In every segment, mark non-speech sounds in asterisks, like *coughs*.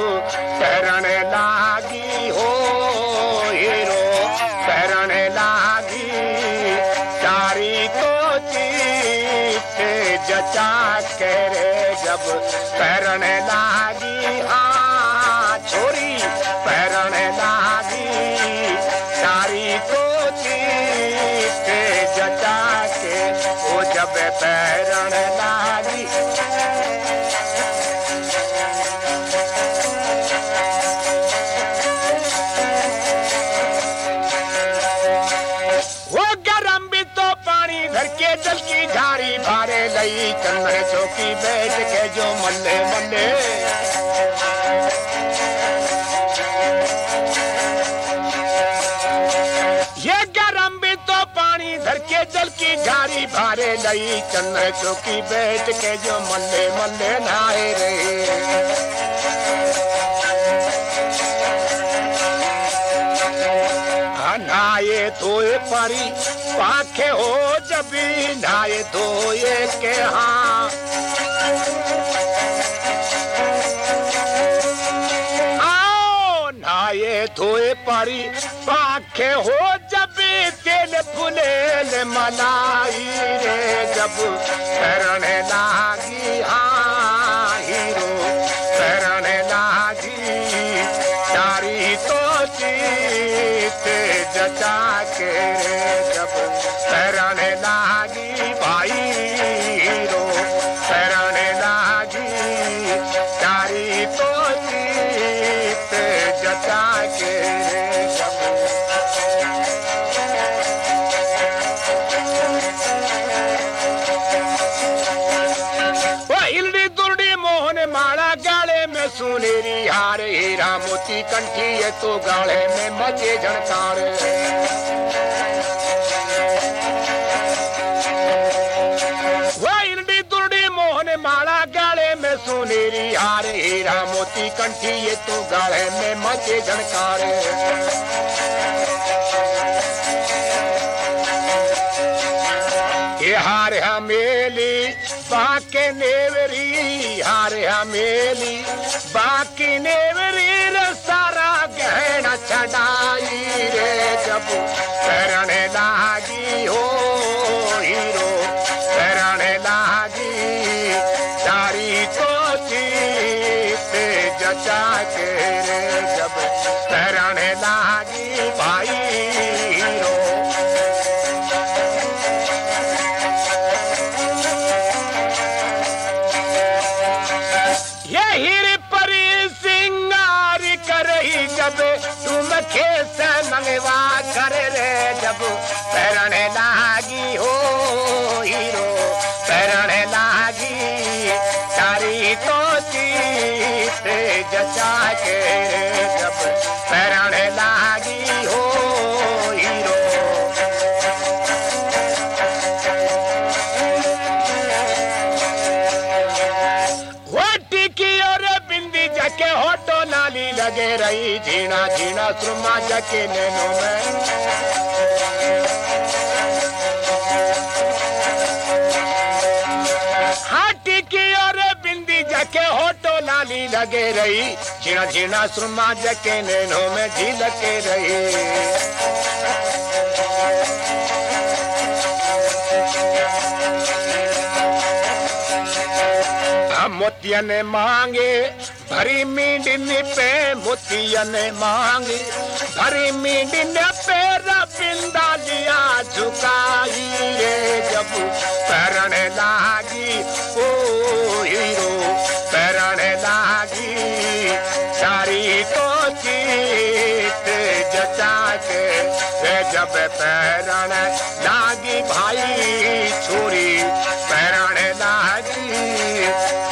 पैरण लागी हो हीरो पैरण लागी, चारी को चीते जचा के रे जब। पैरण लागी हाँ छोरी पैरण लागी, चारी को चीते जचा के वो जब पैरण लागी। धर के झाड़ी भारे लई, चंद्र चौकी बैठ के जो मल्ले मल्ले। ये गरम भी तो पानी धर के जल की झाड़ी भारे लई, चंद्र चौकी बैठ के जो मल्ले मल्ले नहाए रे। नहाए धोए परी पाखे हो जबी नहाए धोए के हाँ। नहाए धोए परी पाखे हो जबी तेल फुलेल मलाई रे जब शरण लागी हाँ। जचा के जब शरण लागी सुनेरी हार हीरा मोती कंठी ये तो गाले में मचे झणकार। माला गाले में सुनेरी हार हीरा मोती कंठी ये तो गाले में मचे झणकार। हार हमेली बाके नेवरी, हार हमेली। बाकी नेवरी सारा गहना छड़ाई रे जब। शरण लागी हो हीरो, शरण लागी। चारी तो जचा के रे जब। शरण लागी भाई जब पैरण लागी हो हीरो पैरण लागी। तारी तो जचा के जब पैरण लागी हो हीरो। जके होटो नाली लगे रही झीना झीना सुरमा जके नैनो में। जके होटो लाली लगे रही। झीना झीना सुरमा जके नैनो में झीलके रही। मोतियन मांगे, भरी मीडिन पे मोतियन मांगे। भरी मीडिन पे रबिंदा लिया झुकाई रे जब। पैरण लागी जब पैरण लागी भाई छोरी पैरण लागी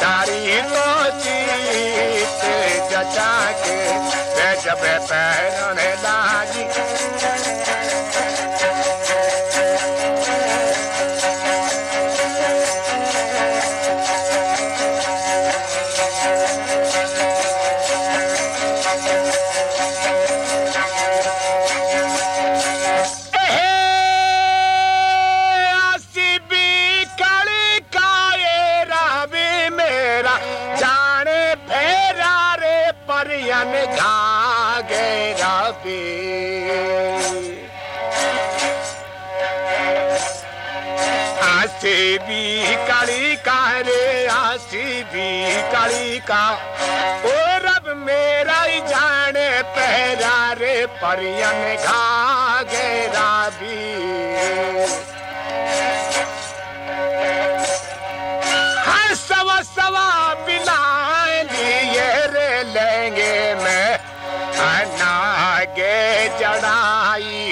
तारी तो चीत जचा के जब पैरण लागी भी काली का। ओ रब मेरा ही जाने पहरा रे परियन घा गेरा भी हर सवा सवा बिलाए लिए रे लेंगे मैं, अनागे चढ़ाई।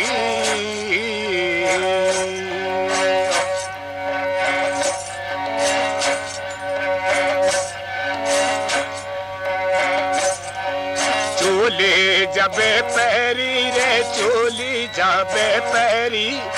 चोली जबे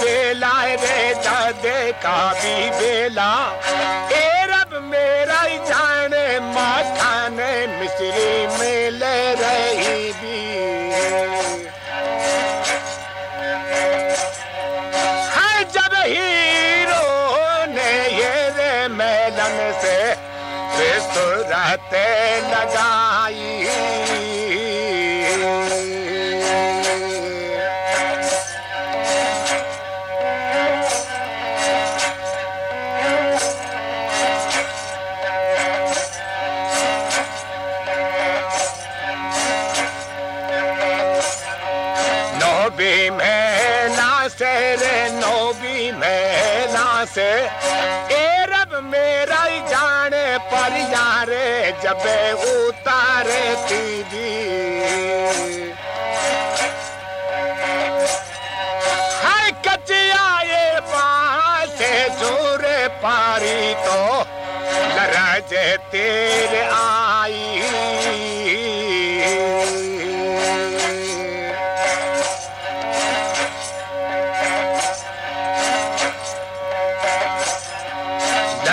बेला रे दादे का भी बेला। ए उतारे तीदी हाय कचिया ये पास जोरे पारी तो लरजे तेरे आई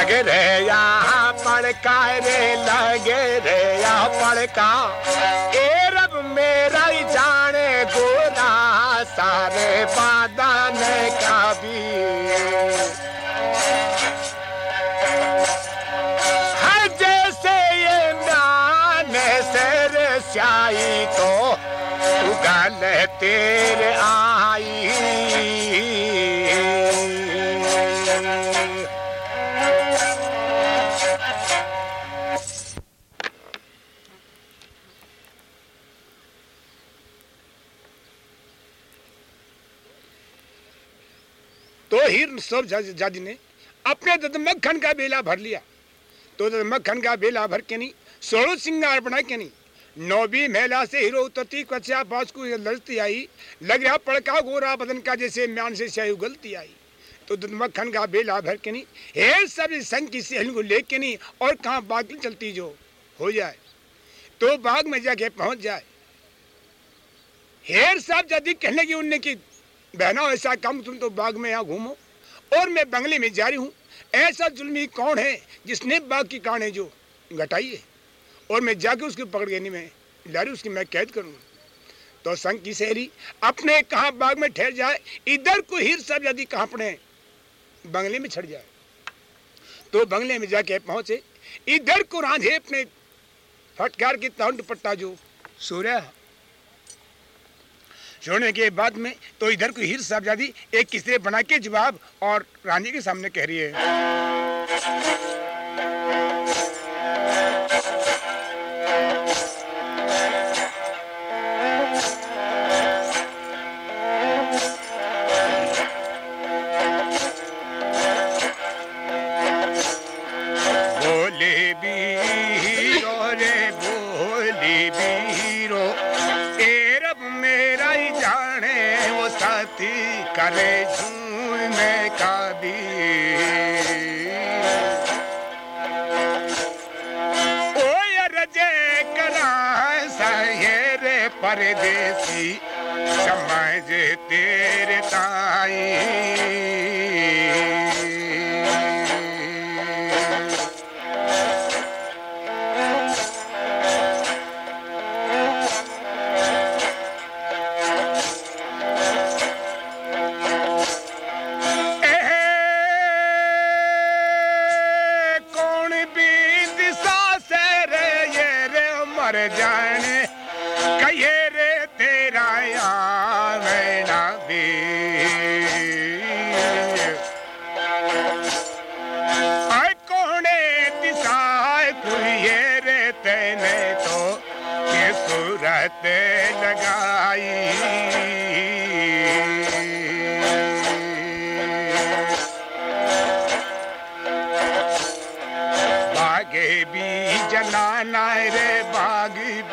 लगे रे यहाँ पड़का रे लगे रे यहाँ पड़का ए रब मेरा ही जाने गोरा, सारे बादान का भी हर जैसे ये म्याने से रे स्याही तो उगल तेरे आई। हीर जाति ने अपने दद मक्खन का बेला भर लिया। तो दद मक्खन का बेला भर के नहीं, सोलह सिंगार बना के नहीं, नौबी महिला से हीरो उतरती कच्चा पास को लड़ती आई, लग रहा पड़का गोरा बदन का जैसे म्यान से स्याही उगलती आई। तो दद मक्खन का बेला भर के नहीं, हे सब संग की सहेली को लेके नहीं, और कहाँ बाग चलती जो, हो जाए। तो बाग में जाके पहुँच जाए। हेर साहब यदि कहने की उनने की, बहना ऐसा काम तुम तो बाग में यहाँ घूमो। और मैं बंगले में जा रही हूँ। ऐसा जुल्मी कौन है जिसने बाग की कहानी जो घटाई है? और मैं जाके उसको पकड़ नहीं मैं उसकी मैं कैद करूँगा। तो संग की सहेली, अपने कहाँ बाग में ठहर जाए, इधर को हीर सब यदि कहाँ अपने बंगले में छड़ जाए। तो बंगले में जाके पहुँचे, इधर को रांझे अपने फटकार की ताउंड पट्टा जो सो छोड़ने के बाद में तो इधर को हीर साहबजादी एक किसरे बना के जवाब और रानी के सामने कह रही है।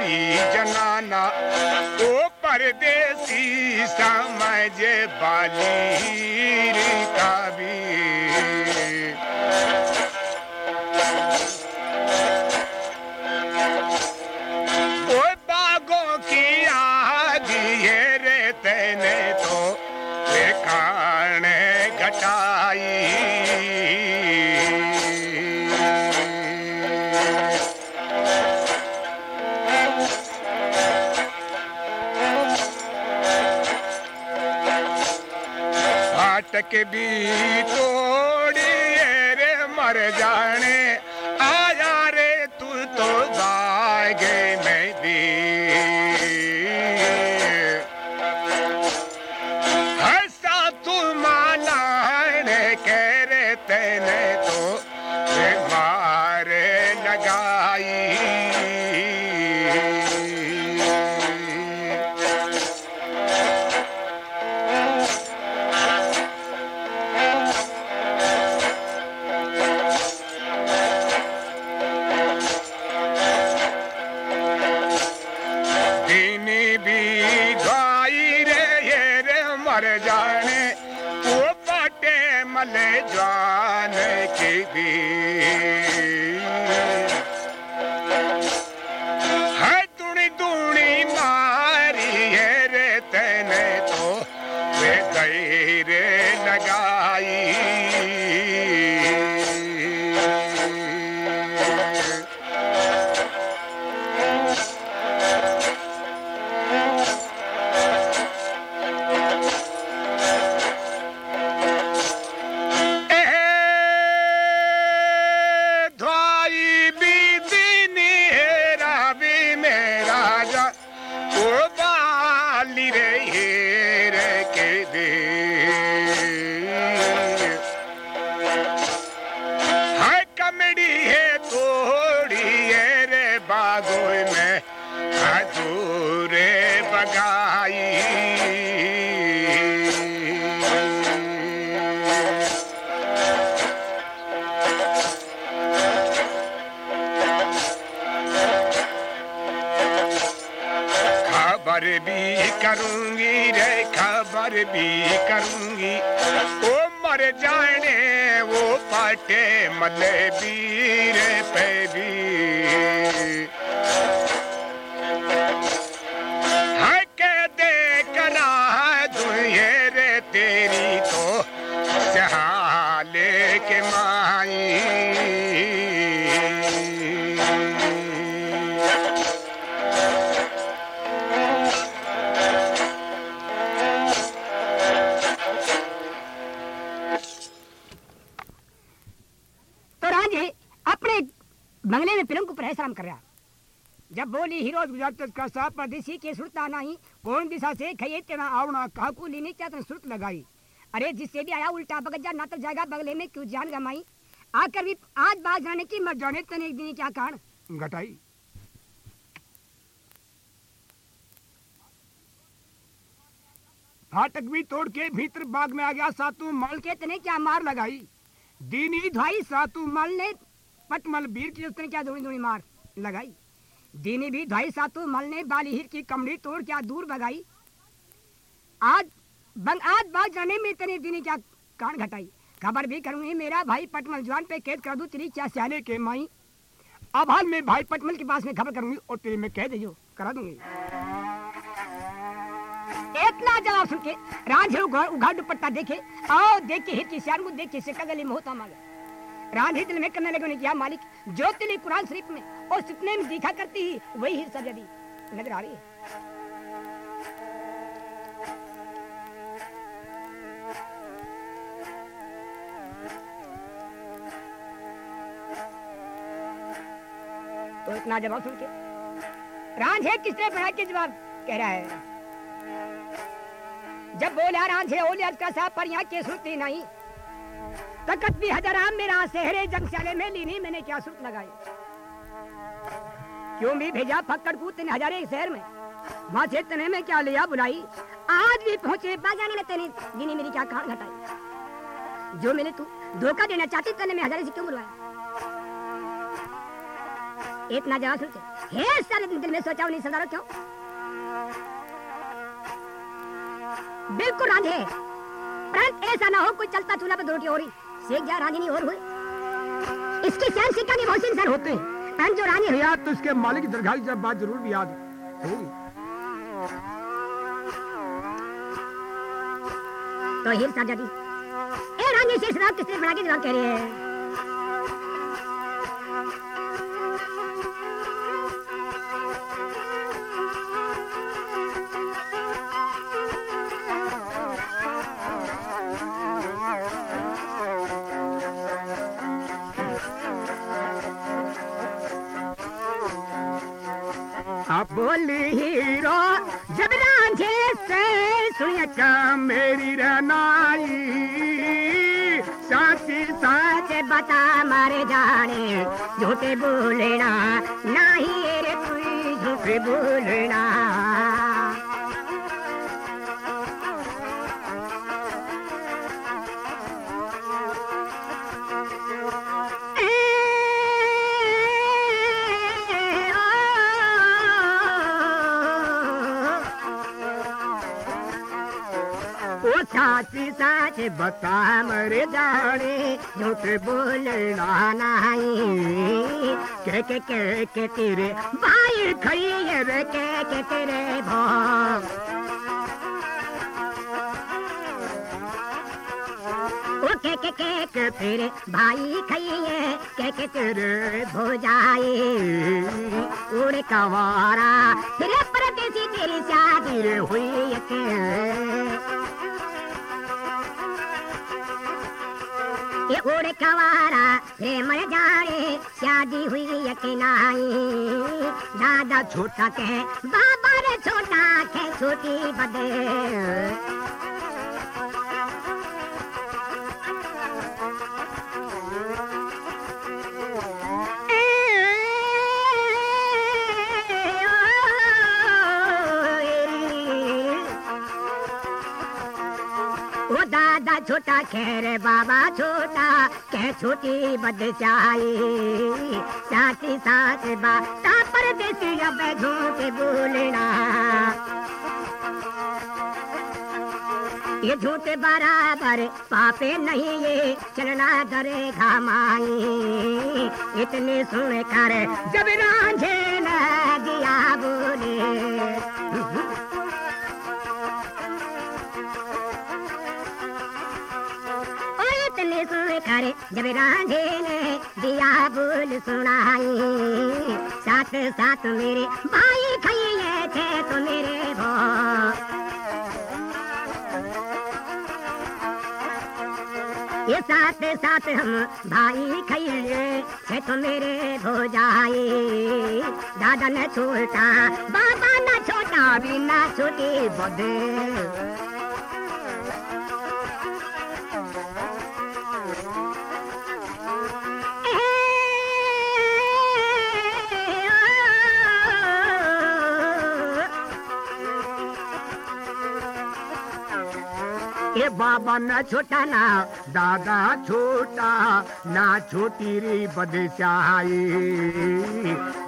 की जनाना ओ परदेसी समझ बाली कबीर। que vi जाने जाने की भी। जातत का साप देसी के सुरता नहीं। कौन दिशा से खये तेरा आवना काकू लेने चातन सुरत लगाई? अरे, जिससे भी आया उल्टा बगजा ना तो जाएगा बगले में, क्यों जान गमाई? आकर भी आज बाहर जाने की मर जाने तने एक दिन क्या कारण? घटाई। फाटक भी तोड़ के भीतर बाग में आ गया, सातू मल के तने क्या मार लगाई? दीनी धाई सातू मल ने पटमल बीर की उसने क्या धोनी धोनी मार लगाई? दीनी भी ढाई सातु मल ने बालीहिर की कमड़ी तोड़ क्या दूर भगाई? आज बंग आज बात जाने में तने दीनी क्या कान घटाई? खबर भी करूँगी मेरा भाई पटमल, जवान पे कैद कर दू, तेरी क्या सियाले के माई? अब हाल में भाई पटमल के पास में खबर करूँगी और तेरे में कह दीजिए करा दूँगी। इतना जवाब सुन के रांझे उघाड़ दुपट्टा देखे, आओ देख के हित की सियान को देख के सिक्का गली में होता मांगे। रांझे दिल में करने लगे उन्हें क्या मालिक जो तिली कुरान शरीफ में। और सपने में दिखा करती ही, वही हिस्सा जदी नज़र आ रही है। तो इतना जवाब सुन के रांझे किसने पढ़ा के जवाब कह रहा है? जब बोला रांझे ओलिया का सा पर यहाँ के सुनती नहीं। तकत भी हजराम मेरा शहरे जंगशाले में लीनी मैंने क्या सुरत लगाई? क्यों भी भेजा फक्कड़ को तेने हजारे शहर में? वहाँ से तने में क्या लिया बुलाई? आज भी पहुँचे बाजाने में तेने गिनी मेरी क्या कहान घटाई। जो मैंने तू, धोखा देना चाहती तने में हजारे से क्यों बुलवाया? इतना जवाब सुनते हे सारे दिल में सोचा नहीं सदा क्यों? बिल्कुल रांधे परंतु ऐसा ना हो कोई चलता चूल्हा पे दो रोटी हो रही शेख जा रानी नहीं और हुए? इसकी सैन सिक्का के बहुत इंसान होते हैं? जो रानी। याद तो उसके मालिक दरगाह जब बात ज़रूर भी याद होगी। तो हीर साजा जी ए रानी से रात किसने बना के जवाब कह रहे हैं? बोली हीरो जब रांझे से सुनिए क्या मेरी रनाई साथी साथ बता मारे जाने, झूठे बोलना नहीं रे कोई झूठे बोलना। साची साच बता मर जाने, झूठ बोलना नहीं। के के के के तेरे भाई खइए रे, के के तेरे भाई। के के के के तेरे भाई खाइए के के तेरे भोजाए उड़े कवारा, तेरे परदेसी तेरी शादी हुई के? ये उड़ कवारा रे मर जाए, शादी हुई यकीनाई दादा छोटा के बाबा रे छोटा के छोटी बदे। छोटा, खेर बाबा छोटा के छोटी बदशाई साथी साथ बाता अब झूठ बोलना। ये झूठ बराबर पापे नहीं, ये चलना डरे घामाई इतने सुन कर जब रांझे जब रांझे ने दिया बोल सुनाई, साथ साथ मेरे भाई खाइए थे तो मेरे भो ये साथ साथ हम भाई खैले है तो मेरे भोजाई। दादा न छोटा, बाबा न छोटा, बिना छोटी बदे बाबा ना छोटा ना दादा छोटा, ना छोटी रे बदशाही।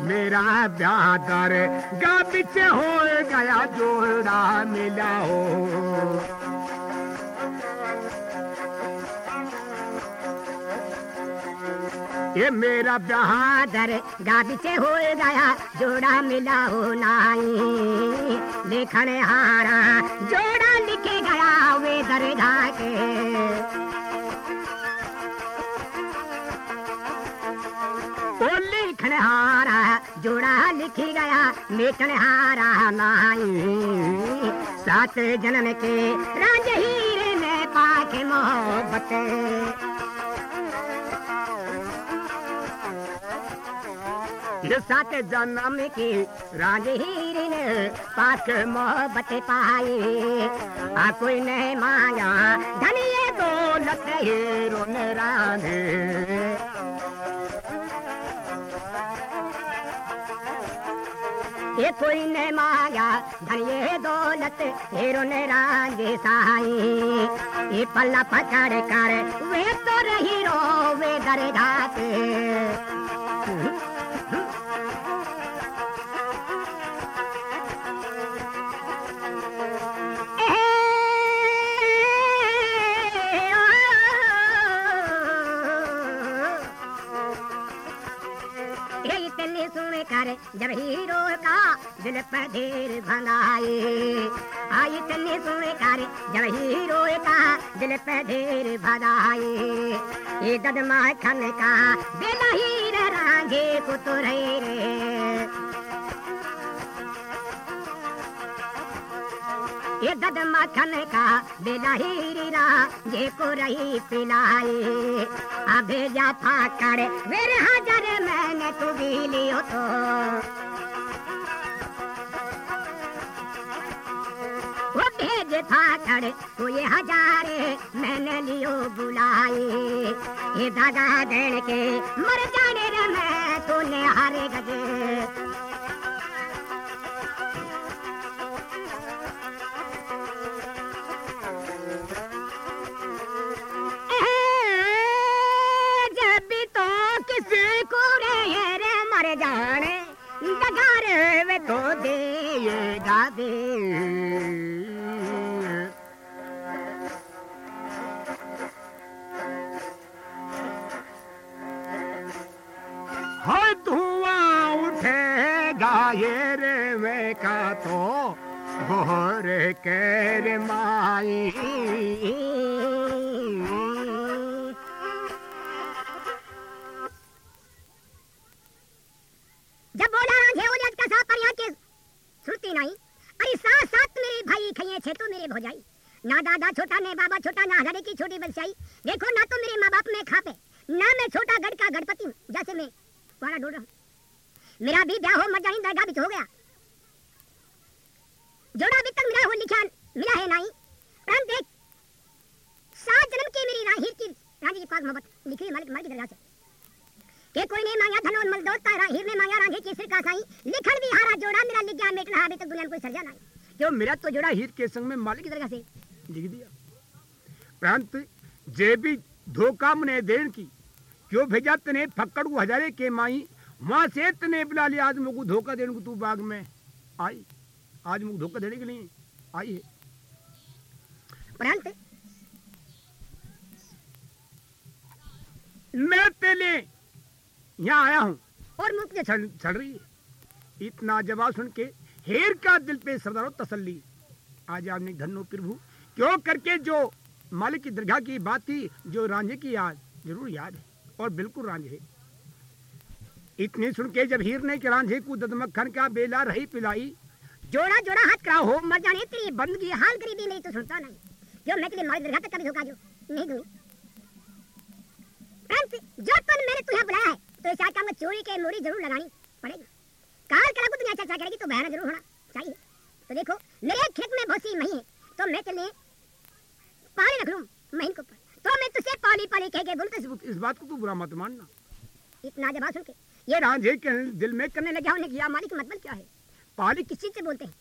मेरा ब्याह दर गा पीछे हो गया जोड़ा मिला हो। ये मेरा बहादर गादी से हो गया, जोड़ा मिला हो नाई। लेखन हारा, जोड़ा लिखे गया वे दरगाह के। हारा, जोड़ा लिखी गया लेखन हारा नाई। सात जन्म के राज हीरे में पाके मोहब्बत। सात जन्म की राजहीर ने पाक मोहब्बत पाई। आ कोई नहीं मांगा धनिए दौलत हीरो राधे। ये कोई ने मांगा धनिए दौलत हीरो ने राजे साई। ये पल्ला पकड़ कर वे तो रही रो वे दरगाते इतनी कर जब हीरो का दिल पर ढेर भंगाए आई इतनी सुन कर जब हीरो का दिल पर ढेर भगाए ये ददमा खन का दिल हीर रांझे को रे। ये दद मखन का बेलहीरा जे को रही पिलाई आ भेजा फाकर वीर हज़ार मैंने तू लियो तो वो भेज फाकर को ये हजारे मैंने लियो बुलाई ये दादा देने के मर जाने रे मैं तूने हारे गजे गोरे के माई। जब बोला रांझे उलझ का सा पर यहाँ के सुनती नहीं। अरे साथ साथ मेरे भाई खइए छे तो मेरे भौजाई। ना दादा छोटा, ने बाबा छोटा, ना हजारे की छोटी बलशाई देखो, ना तो मेरे माँ बाप में खापे, ना मैं छोटा गढ़ का गणपति हूँ, जैसे मैं कुआरा ढूंढ रहा हूँ। मेरा भी ब्याह हो, मर जानी दरगाह भी तो हो गया। जोड़ा अभी तक मिला हो लिखा मिला है नहीं परम देख, सात जन्म की मेरी राहीर की रानी की पाक मोहब्बत लिखी मालिक मालिक की दरगाह से। के कोई ने मांगा धन और मलदौत का राहीर ने मांगा रांझे की सिर का साई लिखन भी हारा जोड़ा, मेरा लिख गया मेट रहा अभी तक दुनिया में कोई सर्जा नहीं क्यों मेरा तो जोड़ा हीर के संग में मालिक की दरगाह से? लिख दिया। परंतु, जे भी धोखा मने देन की, क्यों भेजा तने फक्कड़ को हजारे के माई, वहाँ से तने बुला लिया आज मुझको धोखा देने को तू बाग में? आई। आज मुझको धोखा देने के लिए। आई है मैं तेले यहाँ आया हूँ। और मुख के चढ़ चढ़ रही है। इतना जवाब सुन के हेर का दिल पे सरदारो तसल्ली। आज आपने धनो प्रभु क्यों करके जो मालिक की दरगाह की बात थी जो रांझे की याद ज़रूर याद है और बिल्कुल रांझे इतनी सुन के जब हीर ने के रांझे को ददमक्खन का बेला रही पिलाई जोड़ा जोड़ा हाथ करा हो मर जाने तेरी बंदगी हाल गरीबी नहीं तो सुनता नहीं। जो मैं तेरी मारी दरगाह तक कभी धोखा जो नहीं दूँगी परंतु जो तुम मैंने तुम्हें बुलाया है तो इस काम में चोरी के मोरी ज़रूर लगानी पड़ेगी। काल कला को दुनिया चर्चा करेगी तो बहना ज़रूर होना चाहिए। तो देखो मेरे खेत में बहुत सी मही है तो मैं चले पानी रख लूँ महीन के तो मैं तुझसे पानी पानी कह के बोलता इस, इस बात को तू बुरा मत मानना। इतना जवाब सुन के। ये रांझे के दिल में करने लगे उन्हें किया मालिक मतलब क्या है? पाली किस चीज़ से बोलते हैं?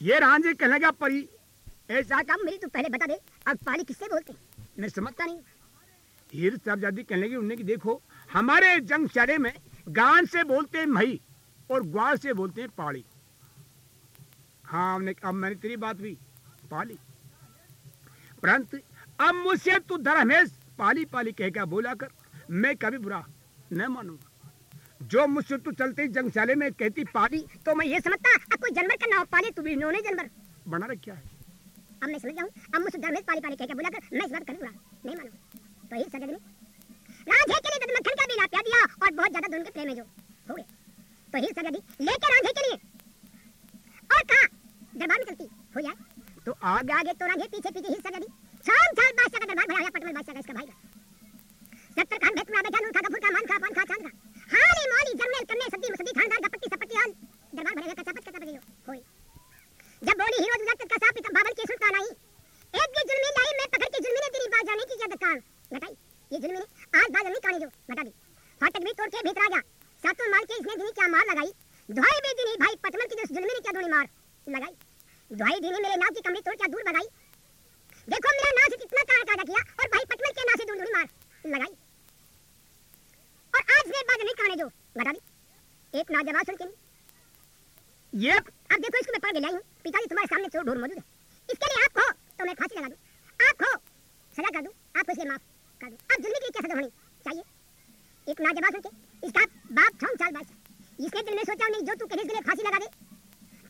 ये रांझे कहने लगा परी। ऐसा काम मेरी तू पहले बता दे अब पाली किससे बोलते हैं? मैं समझता नहीं। हीर साहबजादी कहने लगी उन्हें कि देखो हमारे जंग चरे में गान से बोलते हैं मही और ग्वाल से बोलते हैं पाड़ी हाँ हमने अब मैंने तेरी बात भी। पाली। परंतु अब मुझसे तू दर हमेश पाली पाली कह क्या बोला कर मैं कभी बुरा न मानूँगा। जो मुझसे तू चलते जंगशाले में कहती पाली तो मैं ये समझता अब कोई जानवर का नाम पाली तू भी इन्होंने जानवर. बना रखा है? अब मैं समझ जाऊँ अब मुझसे धर्मेश पाली पाली कह के बोला कर मैं इस बात बुरा नहीं मानूँगा तो ये सजग ने राधे के लिए मक्खन का भी लाप्या दिया और बहुत ज़्यादा दोनों के प्रेम है जो हो गए। तो ही सजा दी लेकर राधे के लिए। और कहा? दरबार में चलती हो जाए। तो आगे आगे तो राधे पीछे पीछे ही सजा दी शाम साल बादशाह का दरबार भरा पटमल बादशाह का इसका भाई का। सत्तर खान भेत में बैठा नूर खा फुल का मान खा पान खा चाँद का हाली माली जरनेल कन्ने सदी मसदी खानदार का पट्टी सपट्टी हाल दरबार भरेगा कच्चा पट कच्चा बजियो होई। जब बोली हीरो जुलत का साफ़ बाबल के सुल्तान आई। एक भी जुल्मी लाई, मैं पकड़ के जुल्मी ने तेरी बात जाने की क्या दुकान घटाई ये जुल्मी ने आज बात नहीं काने जो घटा दी। फाटक भी तोड़ के भीतर आ गया। सातों मार के इसने दिनी क्या मार लगाई? दुहाई भी दिनी भाई पटमल की जो जुल्मी ने क्या दोनी मार लगाई? दुहाई दिनी मेरे नाव की कमरी तोड़ क्या दूर भगाई? देखो, मेरा नाव से कितना काड़ा काड़ा किया, और भाई पटमल के नाव से दूर दूर मार लगाई। और आज ने बात नहीं काने जो? घटा दी। एक नाजवाब सुन के ये अब देखो इसको मैं पढ़ के लाई हूँ। पिताजी तुम्हारे सामने चोर ढूंढ मौजूद है। इसके लिए आप हो तो मैं फांसी लगा दूँ। आप हो सजा कर दूँ। आपको इसलिए माफ़ कर दूँ। अब जुल्मी के लिए क्या सजा होनी चाहिए? एक नाजवाब सुन के इसका बाप छम चाल बास इसने दिल में सोचा नहीं जो तू कहने के लिए फांसी लगा दे।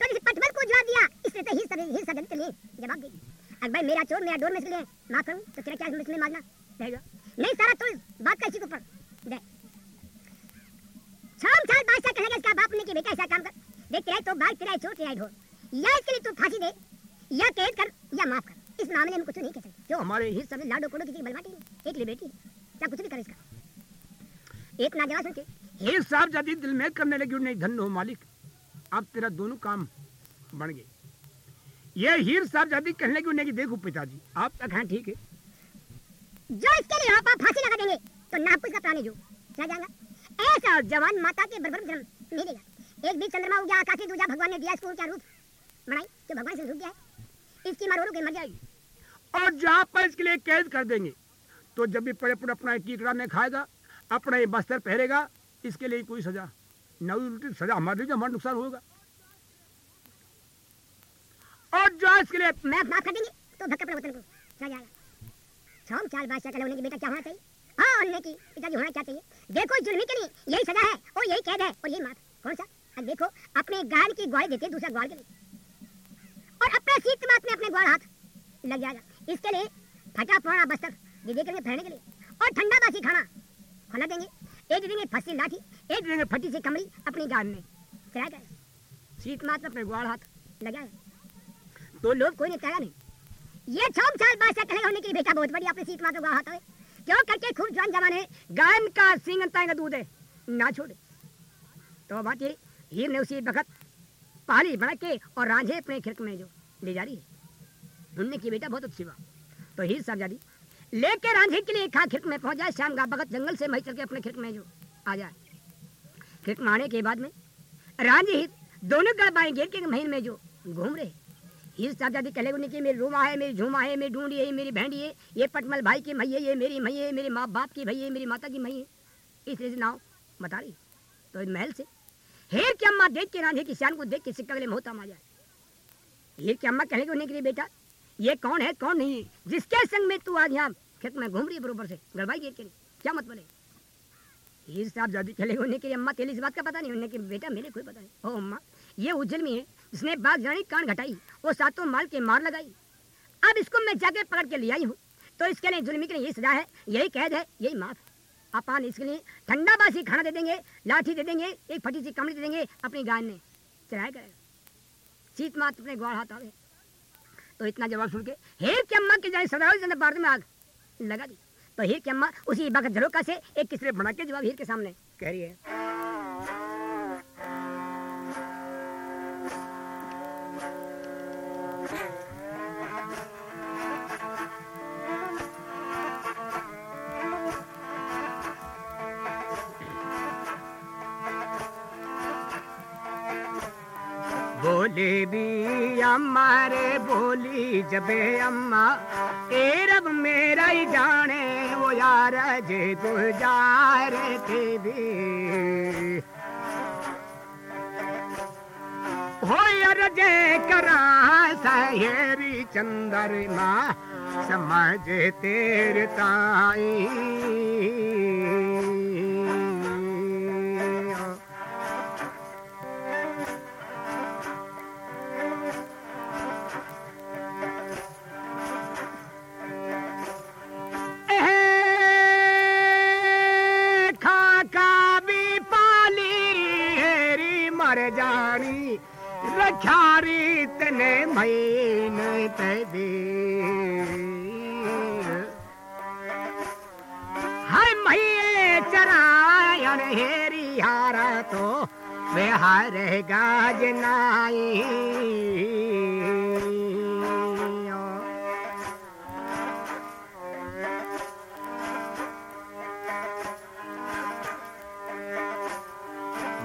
तो इस पटमल को जवाब दिया इसने तो ही सब ही सब के लिए जवाब दे अगर भाई मेरा चोर मेरा डोर में इसलिए माफ़ करूँ? तो तेरा क्या इसमें मारना नहीं सारा तो बात का इसी के ऊपर। दे। छम चाल बादशाह कहेगा इसका बाप ने कि बेटा ऐसा काम कर। देख तेरा तो बाल तेरा चोर तेरा ढोर या इसके लिए तू फांसी दे या कैद कर या माफ़ कर। इस मामले में कुछ नहीं कह सकते। क्यों? हमारे ही सब लाडो कोडो किसी की बलवाटी नहीं। एक लिए बेटी क्या कुछ भी कर इसका। एक नाजवाब सुन के हीर साहब जादी दिल में करने लगी नहीं धन हो मालिक। अब तेरा दोनों काम बन गए। ये हीर साहब जादी कहने लगी उन्हें कि देखो पिताजी आप तक हैं ठीक है। जो इसके लिए आप फांसी लगा देंगे तो नापुस का प्राणी जो। चला जाएगा? ऐसा जवान माता के बरबर जन्म नहीं देगा। एक भी चंद्रमा उगया आकाश से दूजा भगवान ने दिया इसको क्या रूप। बनाई जो भगवान से रुक गया है। इसकी मारो के मर जाएगी। और जहाँ पर इसके लिए कैद कर देंगे तो जब भी पड़े पड़े अपना कीकड़ा में खाएगा अपना ये बस्तर पहरेगा इसके लिए कोई सजा न उल्टी सजा हमारे लिए हमारा नुकसान होगा। और जो इसके लिए मैं माफ़ कर देंगे तो धक्का अपने वतन को। चला जाएगा छम चाल बादशाह का होने की बेटा क्या होना चाहिए? हाँ होने की पिताजी होना क्या चाहिए? देखो जुल्मी के लिए, यही सजा है और यही कैद है, और यही माफ़। कौन सा? अब देखो, अपने गाल की ग्वाल देते दूसरा ग्वाल के लिए। और अपने सीट में अपने ग्वाल हाथ लग जाएगा। इसके लिए फटा फोड़ा बस्तर ये देखेंगे फहरने के लिए। और ठंडा बासी खाना खाना देंगे। एक देंगे फंसी लाठी, एक देंगे फटी सी कमरी अपनी गाल में। चला गए सीट मात्र अपने ग्वाल हाथ लगाए तो लोग कोई नहीं तैयार नहीं। ये छम साल बादशाह कहेगा होने के लिए बेटा बहुत बड़ी अपनी सीट मात्र ग्वाल हाथ है क्यों करके खूब जवान जमाने गायन का सिंग का दूध। ना छोड़े। तो बात ये, हीर ने उसी वक्त पाली बना के और रांझे अपने खिड़क में जो ले जा रही है। उनने की बेटा बहुत अच्छी बात। तो हीर साहब जा रही लेके रांझे के लिए खा खिड़क में पहुँच जाए श्याम का भगत जंगल से मही चल के अपने खिड़क में जो आ जाए खिड़क में आने के बाद में रांझे हीर दोनों का बाएँ घेर के महीन में जो घूम रहे। हीर साहबजादी कहले उन्हें कि, मेरी रूमा है, मेरी झूमा है, मेरी ढूंढी है, मेरी भेंडी है, ये पटमल भाई की है, ये मेरी है, मेरे माँ बाप की है, मेरी माता की मई है। इसलिए से नाव बता रही। तो इस महल से हेर की अम्मा देख के राधे की श्याम को देख के सिक्का गले मोहता आ जाए। हेर की अम्मा उन्हें कि बेटा, ये कौन है, कौन नहीं है? जिसके संग में तू आज यहाँ खेत में घूम रही है बरोबर से गड़बाई गिर के। क्या मत बोले? हीर साहब जादी चले उन्हें कि अम्मा तेली इस बात का पता नहीं, उन्हें कि बेटा, मेरे कोई पता नहीं ओ अम्मा, ये उज्जल में है। जिसने बाग जानी कान घटाई, वो सातों माल के मार लगाई। अब इसको मैं जाके पकड़ के ले आई हूँ। तो इसके लिए जुल्मी के लिए यही सजा है, यही कैद है, यही माफ़। अपन इसके लिए ठंडा बासी खाना दे देंगे, लाठी दे देंगे, एक फटी सी कमरी दे देंगे अपनी गाय ने चढ़ाया करेगा सीत मात अपने ग्वाल हाथ आवे। तो इतना जवाब सुन के, हे के के जाए सदा जन बार में आग। लगा दी। तो हे की उसी वक्त झरोका से एक किसरे बना के जवाब हीर के सामने। कह रही है। जबे अम्मा, ए रब मेरा ही जाने, वो यार जे तू जा रे थे भी हो यार जे करा सहेरी चंद्रमा समझ तेरे ताई। न त हर महीने चरायण हे हार तो वे हर गज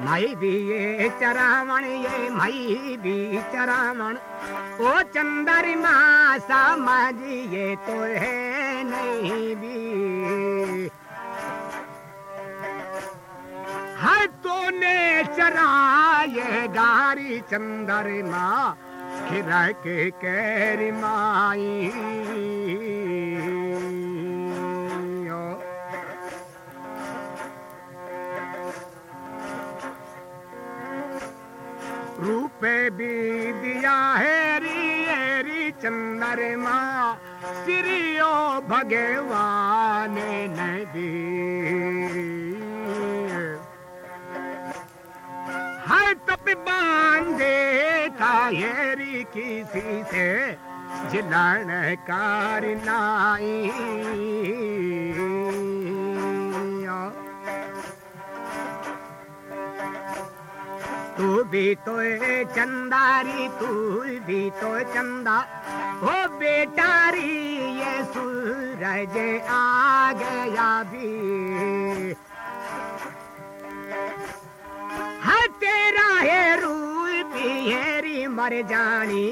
मई भी ये चरावण, ये मई भी चरावण। ओ चंद्रमा समझ ये तो है नहीं भी। हर तूने चराए गारी चंद्रमा खिरक कैरी माई। रूपे भी दिया है री री चंद्रमा श्रीओ भगवान नदी। हर तप बांधे कायरी किसी से, जिलन कार तू भी तो चंदारी तू भी तो चंदा। हो बेटारी, ये सूरज आ गया भी। है तेरा है रूप हेरी मर जानी।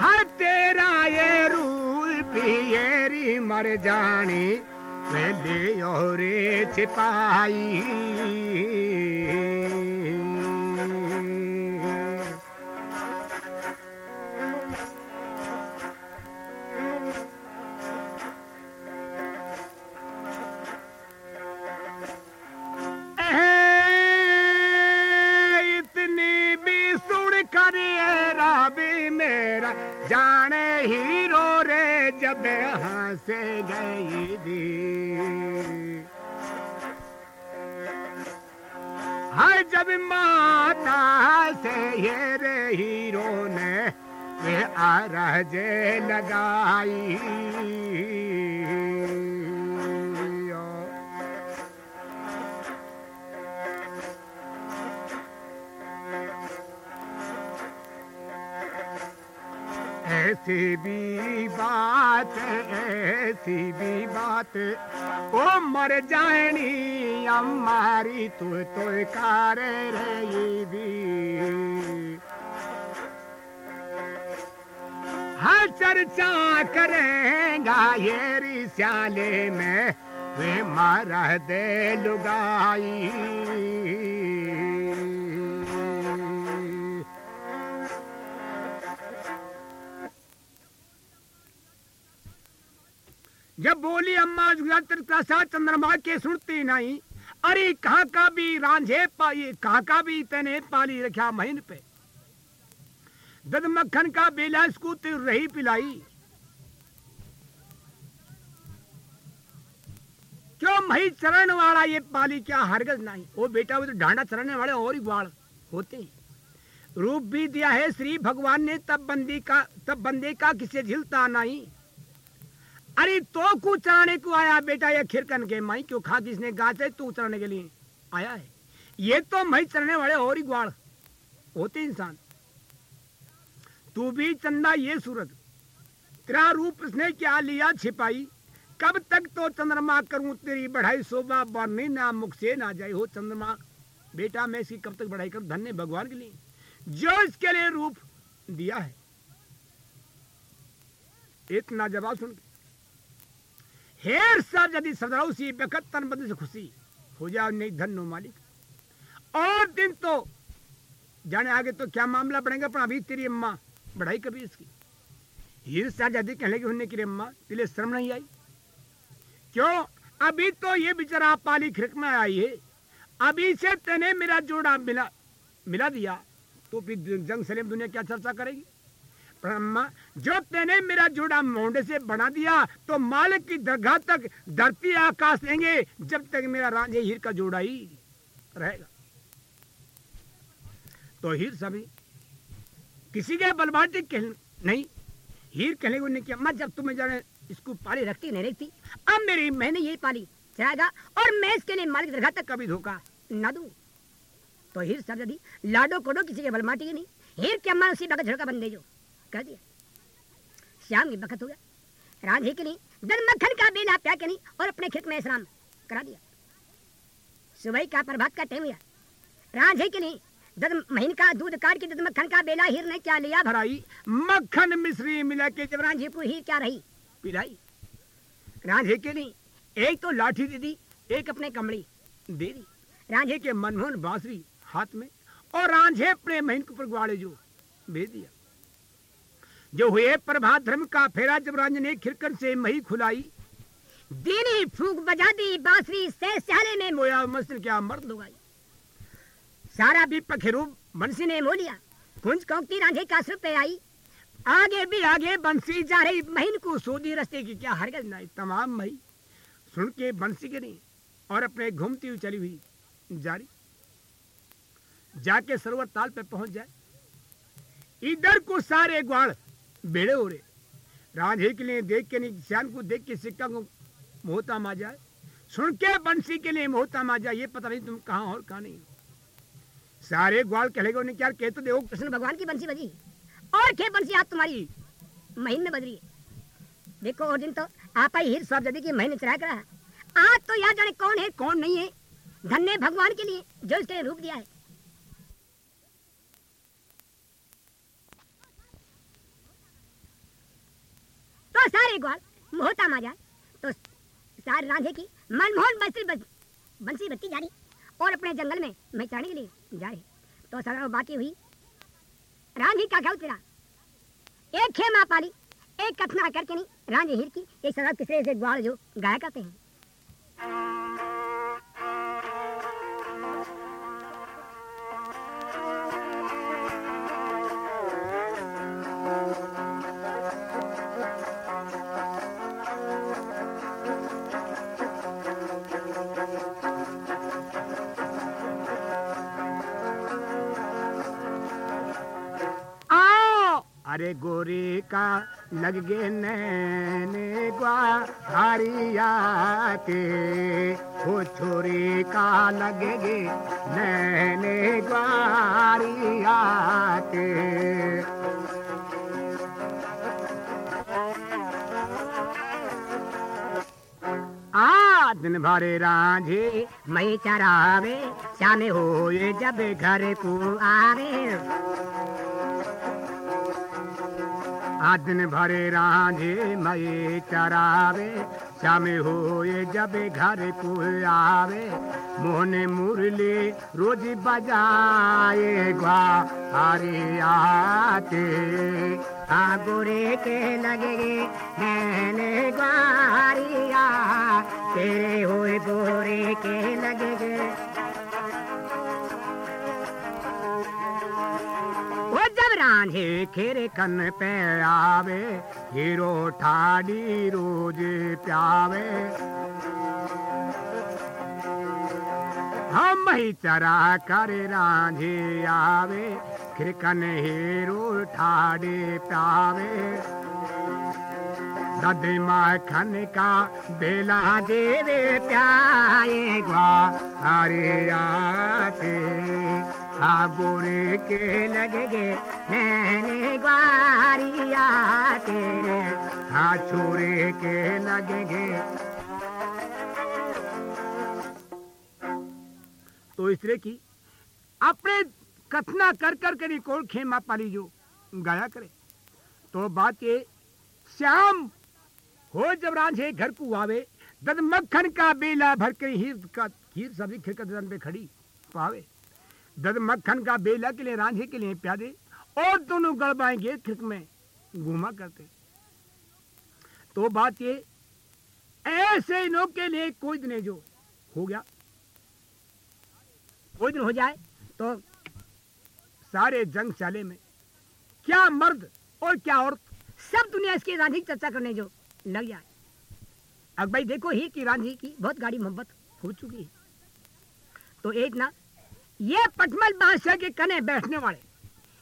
है तेरा ये रूप हेरी मर जानी। वेले और छिपाई इतनी भी सुन कर मेरा जाने रे जब हंसे गई दी हर जब माता से ये रे हीरो ने, वे आरजे लगाई। ऐसी भी बात, ऐसी भी बात। ओ मर जानी हमारी तू तो कार रही भी। हर चर्चा करेगा ये रिश्याले में, वे मारा दे लुगाई। जब बोली अम्मा प्रसाद चंद्रमा के सुनती नहीं। अरे कहाँ का भी रांझे पाई कहाँ का भी तने पाली रखा महीन पे। दद मक्खन का बेला स्कूत रही पिलाई। क्यों मही चरण वाला ये पाली, क्या हरगज नहीं? वो बेटा, वो तो डांडा चरण वाले और ही ग्वाल होते हैं। रूप भी दिया है श्री भगवान ने, तब बंदी का, तब बंदे का किसे झिलता नहीं। अरे तो को को आया बेटा, ये खिरकन के माई क्यों खा किसने गाते तू चराने के लिए? आया है। ये तो मई चरने वाले और ही ग्वाड़ होते इंसान। तू भी चंदा ये सूरत। तेरा रूप उसने क्या लिया छिपाई? कब तक तो चंद्रमा करूँ तेरी बढ़ाई? शोभा बरनी ना, मुख से ना जाए हो चंद्रमा। बेटा, मैं इसकी कब तक बढ़ाई करूँ? धन्य भगवान के लिए। जो इसके लिए रूप दिया है। इतना जवाब सुन। के हेर साहब यदि सदराऊ सी बेखत तन बदल से खुशी, हो जाओ नहीं धन्य मालिक। और दिन तो जाने आगे तो क्या मामला बढ़ेगा पर अभी तेरी अम्मा बढ़ाई कभी इसकी। हीर साहब यदि कहने लगे होने की अम्मा तिले शर्म नहीं आई? क्यों? अभी तो ये बेचारा पाली खिरक में आई है। अभी से तेने मेरा जोड़ा मिला मिला दिया। तो फिर जंग सलेम दुनिया क्या चर्चा करेगी? अम्मा जो तेने मेरा जोड़ा मोंडे से बना दिया तो मालिक की दरगाह तक धरती आकाश देंगे, जब तक मेरा राजे हीर का जोड़ा ही रहेगा। तो हीर सभी, किसी के बलबाटी कह, नहीं, हीर कहने को नहीं किया। अम्मा जब तुम्हें जाने इसको पाली रखती नहीं रखती अब मेरी मैंने यही पाली, चलाएगा, और मैं इसके लिए मालिक दरगाह तक कभी धोखा न दूँ। तो हीर सब यदि लाडो कोडो किसी के बलमाटी नहीं, हीर के अम्मा उसी बगत झड़का बन दे जो। कर दिया। श्याम की बखत हो गया। राधे के नहीं दल मक्खन का बेला प्या के नहीं, और अपने खेत में इसराम करा दिया। सुबह का प्रभात का टाइम हुआ। राधे के नहीं दद महीन का दूध काट के दद मक्खन का बेला हीर ने क्या लिया भराई मक्खन मिश्री मिला के जब रांझे को हीर क्या रही? पिलाई। रांझे के नहीं, एक तो लाठी दे दी, एक अपने कमड़ी दे दी। रांझे के मनमोहन बांसुरी हाथ में, और रांझे अपने महीन के ऊपर ग्वाड़े जो भेज दिया। जो हुए प्रभात धर्म का फेरा जब रांझे ने खिरकन से मही खुलाई। दीनी फूक बजा दी बांसुरी से सहले में मोया मस्त क्या मर्द होगा सारा भी पखेरू बंसी ने मो लिया। कुंज कौकती रांझे का सिर पे आई। आगे भी आगे बंसी जा रही महीन को सोदी रस्ते की क्या हरगज नहीं तमाम मही। सुन के बंसी गिरी और अपने घूमती हुई चली हुई जारी। जाके सरोवर ताल पे पहुँच जाए। इधर को सारे ग्वाड़ बेड़े हो रहे। राधे के लिए देख के नहीं, श्याम को देख के सिक्का को मोहता मा जाए सुन के बंसी के लिए मोहता मा जाए ये पता नहीं तुम कहाँ और कहाँ नहीं सारे ग्वाल कहेगा उन्हें क्या कहते देखो। कृष्ण भगवान की बंसी बजी। और के बंसी हाथ तुम्हारी। महीन में बदली। देखो, और दिन तो आप ही हीर सब जदी की महीने चढ़ा करा आज तो यार जाने कौन है, कौन नहीं है। धन्य भगवान के लिए, जो इसके रूप दिया है। तो सारे ग्वाल, मोहता मा जाए तो सारे रांझे की मनमोहन बंसी बंसी बत्ती जा रही। और अपने जंगल में मैं चढ़ने के लिए जा रही। तो सदा बाकी हुई। रांझी का क्या तेरा। एक खेमा पाली, एक कथना करके नहीं, रांझी हिर की एक सदा किसरे से ग्वाल जो गाया करते हैं। का लग गे नैने हारिया के हो छोरी का लग गे नैने ग्वारिया के आ दिन भरे रांझे मैं चरावे श्याम हो जब घर को आवे। आदन भरे रांझे मये चरावे श्याम होए जब घर को आवे। मोहन मुरली रोज बजाए ग्वा हरे आते। गोरे के लगे मैंने ग्वारिया तेरे हुए गोरे के लगे जब रांझे खेरे कन पे आवे, हीरो ठाडी रोज प्यावे। हम मही चरा कर रांझे आवे खिरकन हीरो ठाडे प्यावे। दधि माखन का बेला देवे प्याए ग्वा हरे आते। गोरे के लगे नैने ग्वारिया तेरे हाँ छोरे के लगे तो इस तरह की अपने कथना कर कर के निकोल खेमा पाली जो गाया करे। तो बात ये, श्याम, हो जब रांझे घर को आवे दद मक्खन का बेला भर के हीर का खीर सब्ज़ी खिड़क दन पे खड़ी पावे। दद मक्खन का बेला के लिए, रांझे के लिए प्यादे, और दोनों गड़बाएँगे खिड़क में, घूमा करते। तो बात ये, ऐसे इनों के लिए कोई दिन जो हो गया। कोई दिन हो जाए तो सारे जंग चाले में, क्या मर्द और क्या औरत, सब दुनिया इसकी रांझी की चर्चा करने जो लग जाए। अब भाई देखो ही कि रांझी की बहुत गाड़ी मोहब्बत हो चुकी है। तो एक ना ये पटमल बादशाह के कने बैठने वाले।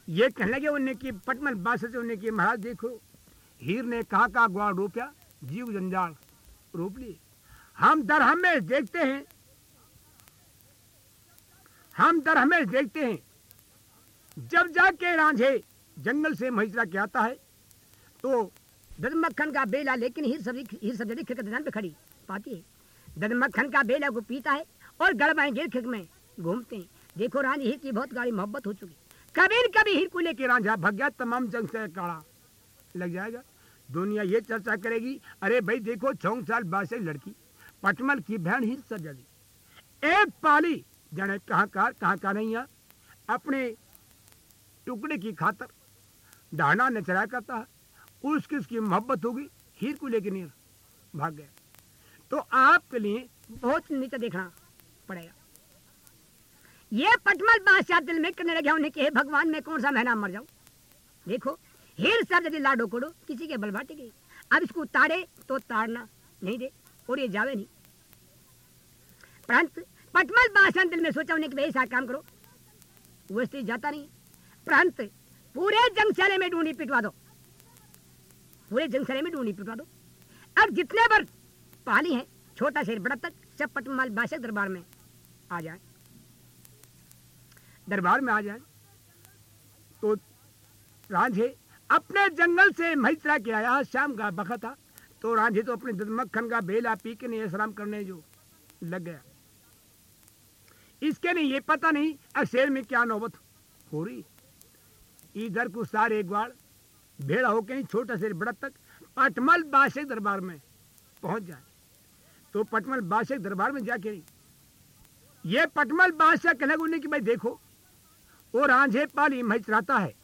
ये कहने लगे उन्हें कि पटमल बादशाह से उन्हें कि, महाराज, देखो, हीर ने कहा का ग्वाल रोपिया? जीव जंजाल, रोप लिए। हम दर हमेश देखते हैं। हम दर हमेश देखते हैं। जब जाके रांझे जंगल से महिजरा के आता है तो दद मक्खन का बेला लेकिन हीर सब्ज़ी हीर सब्ज़ी खिड़क पे खड़ी। पाती है। दद मक्खन का बेला को पीता है और गड़बाएँ गिर खिड़क में घूमते हैं। देखो रानी, हीर की बहुत गाड़ी मोहब्बत हो चुकी कभी न कभी हीर को लेके रांझा भग गया, तमाम जंग से काड़ा लग जाएगा, दुनिया ये चर्चा करेगी, अरे भाई देखो छह साल बाद लड़की, पटमल की बहन ही सजा दी एक पाली, जाने कहाँ का कहाँ का नहीं है, अपने टुकड़े की खातर डाना नचरा करता है उसकी उसकी मोहब्बत होगी, हीर को लेके नहीं, भाग गया। तो आपके लिए बहुत नीचे देखना पड़ेगा। ये पटमल बादशाह दिल में करने लगे उन्हें कि हे, भगवान मैं कौन सा महीना मर जाऊँ? देखो, हेर सब यदि लाडो कोडो, किसी के बलबाटे गई अब इसको ताड़े तो ताड़ना, नहीं दे, और ये जावे नहीं। परंतु पटमल बादशाह दिल में सोचा उन्हें कि भाई ऐसा काम करो। वो स्त्री जाता नहीं। परंतु पूरे जंगशाले में ढूंढी पिटवा दो। पूरे जंगशाले में ढूंढी पिटवा दो। अब जितने बार पाली हैं, छोटा शेर बड़ा तक, सब पटमल बादशाह दरबार में आ जाए। दरबार में आ जाए। तो रांझे अपने जंगल से महित्रा के आया, शाम का बखत। था तो रांझे तो अपने मक्खन का बेला पी के नहीं आराम करने जो लग गया। इसके नहीं, ये पता नहीं अक्षेर में क्या नौबत हो रही। इधर को सारे ग्वाड़ भेड़ा हो कहीं छोटा से बड़ा तक पटमल बादशाह दरबार में पहुँच जाए। तो पटमल बादशाह दरबार में जाके नहीं ये पटमल बादशाह कहने उन्हें कि भाई देखो वो रांझे पाली मैं चलाता है।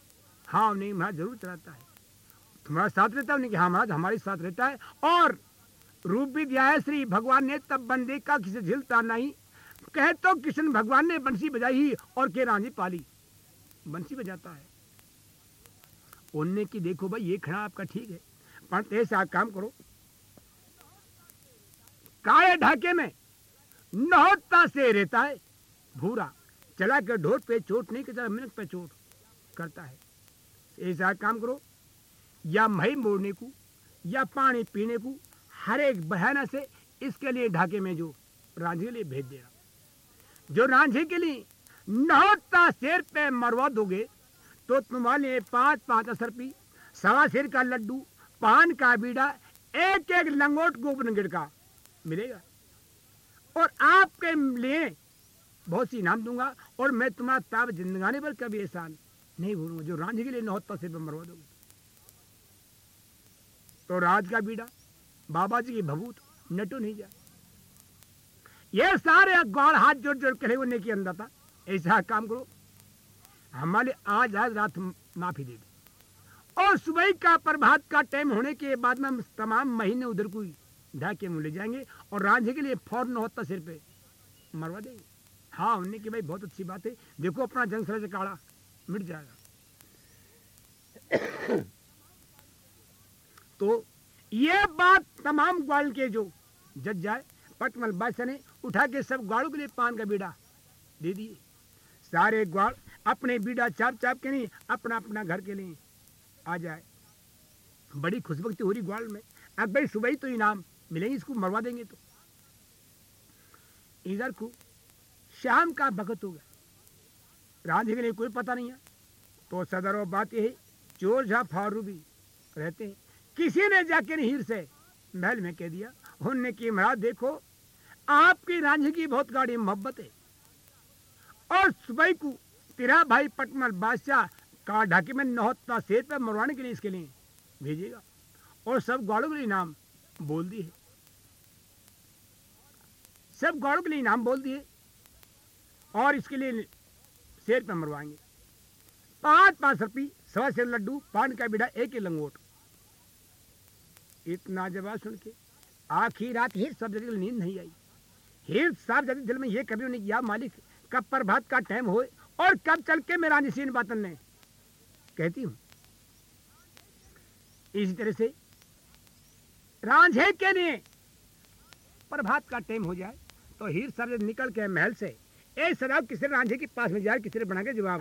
हाँ नहीं महाराज ज़रूर चलाता है। तुम्हारा साथ रहता है हाँ महाराज, हमारे साथ रहता है। और रूप भी दिया है, श्री भगवान ने, तब बंदे का किसी झिलता नहीं। कहे तो कृष्ण भगवान ने बंसी बजाई ही और के रांझी पाली। बंसी बजाता है। उनने की देखो भाई, ये खड़ा आपका ठीक है। पर ऐसा काम करो। काले ढाके में नौता से रहता है, भूरा। चला कर ढोर पे चोट नहीं करता, मिनट पे चोट करता है। ऐसा काम करो, या मही मोड़ने को, या पानी पीने को, हर एक बहाना से इसके लिए ढाके में जो रांझे के लिए भेज देना। जो रांझे के लिए नौता शेर पे मरवा दोगे तो तुम्हारे पाँच पाँच असरपी सवा शेर का लड्डू, पान का बीड़ा एक एक लंगोट गोपन गिड़का मिलेगा। और आपके लिए बहुत सी इनाम दूँगा और मैं तुम्हारा ताब जिंदगानी पर कभी एहसान नहीं भूलूँगा। जो रांझी के लिए नौहत्तर से मरवा दोगे। तो राज का बीड़ा, बाबा जी की भभूत, नटो नहीं जाए। ये सारे गौर हाथ जोड़ जोड़ खड़े होने के अंदर था। ऐसा काम करो। हमारे आज आज रात माफ़ी दे दो। और सुबह का प्रभात का टाइम होने के बाद में तमाम महीने उधर को ढाके में ले जाएँगे और रांझे के लिए फ़ौरन होता सिर पे मरवा देंगे। हाँ उन्हें की भाई बहुत अच्छी बात है। देखो अपना जंग से काड़ा मिट जाएगा। *coughs* तो ये बात तमाम ग्वाल के जो जज जाए, पटमल बादशाह ने उठा के सब ग्वालों के लिए पान का बीड़ा दे दिए। सारे ग्वाल अपने बीड़ा चाप चाप के नहीं, अपना अपना घर के लिए आ जाए। बड़ी खुशबकती हो रही ग्वाल में। अब भाई सुबह ही तो इनाम मिलेंगे, इसको मरवा देंगे तो। इधर को शाम का भगत हो गया। रांझे के लिए कोई पता नहीं है। तो सदर और बात यही, चोर झा फारू भी रहते हैं। किसी ने जाकर हीर से महल में कह दिया, उनने की महाराज देखो, आपकी रांझे की बहुत गाड़ी मोहब्बत है। और सुबह को तेरा भाई पटमल बादशाह का ढाके में नौहत्ता सेत पर मरवाने के लिए इसके लिए भेजेगा। और सब गौड़ों के लिए नाम बोल दिए। सब गौड़ों के लिए नाम बोल दिए। और इसके लिए शेर पे मरवाएँगे। पाँच पाँच रुपये, सवा से लड्डू, पान का बिड़ा, एक ही लंगोट। इतना जवाब सुन के आखिर रात हीर सब जगह नींद नहीं आई। हिर साहब जल्दी दिल में ये कभी नहीं किया, मालिक, कब प्रभात का टाइम हो और कब चल के मेरा निशीन बातन ने। कहती हूँ, इसी तरह से रांझे के लिए प्रभात का टाइम हो जाए तो हीर साहब निकल के महल से ए शराब किसने रांझे के पास में जाए किसने बना के जवाब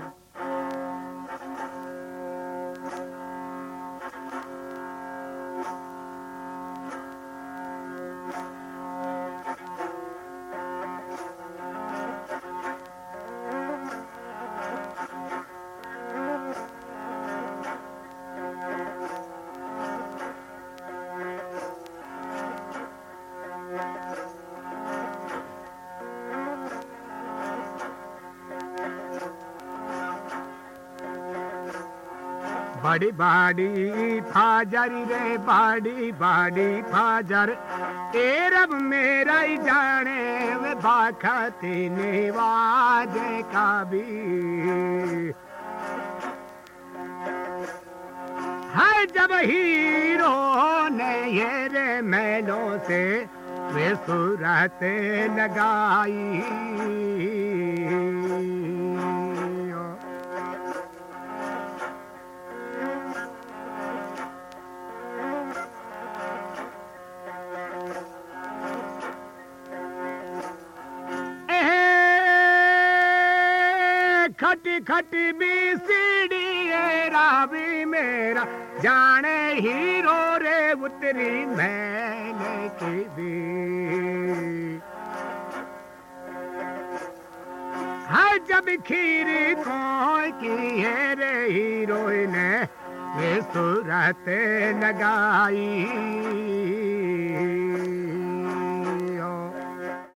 बड़ी बाड़ी फाजर रे, बाड़ी बाड़ी फाजर। ए रब मेरा ही जाने, वे बाखती निवाज का भी है जब हीरो ने ये रे मैलों से, वे सूरत लगाई। भी सीढ़ी रावी मेरा। जाने हीरो रे, उतरी मैंने की भी। है जब खीर कोई की है रे हीरो ने, ये सूरत लगाई